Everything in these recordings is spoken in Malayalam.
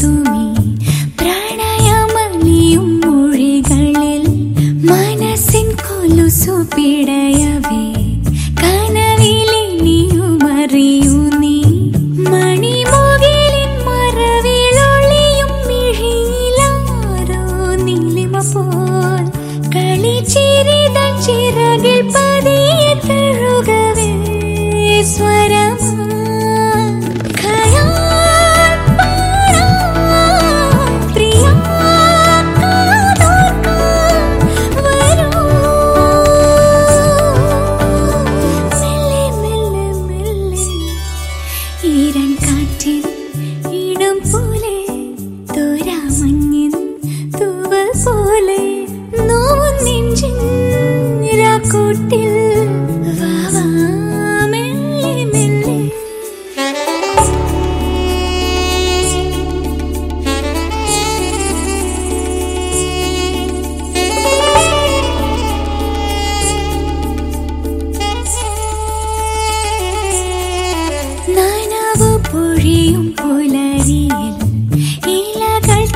তুমি പ്രണയമലിയും മൊഴികളിൽ മനസ്സിൻ കൊലുസു പിടയവേ.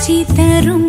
காட்சி தரும்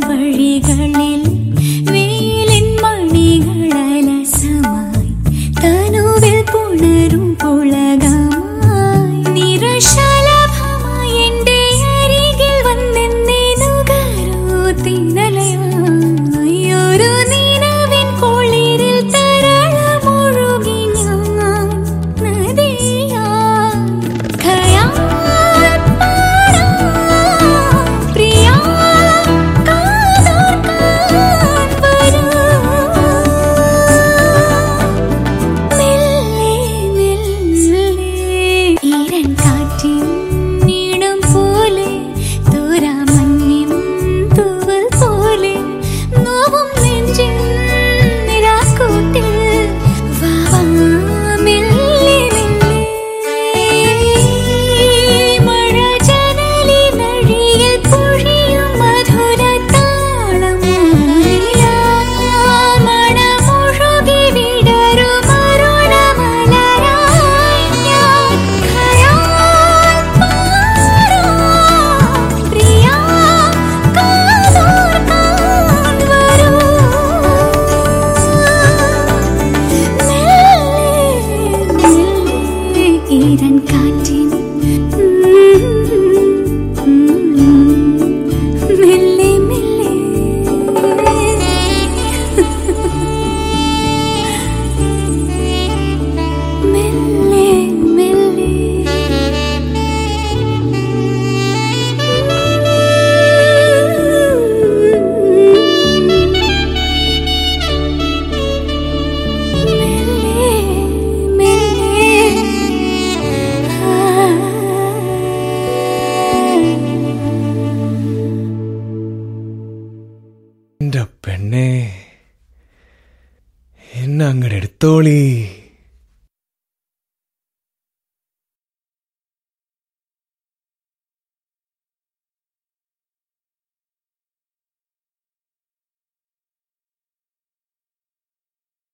എന്നെ അങ്ങടെ എടുത്തോളീ.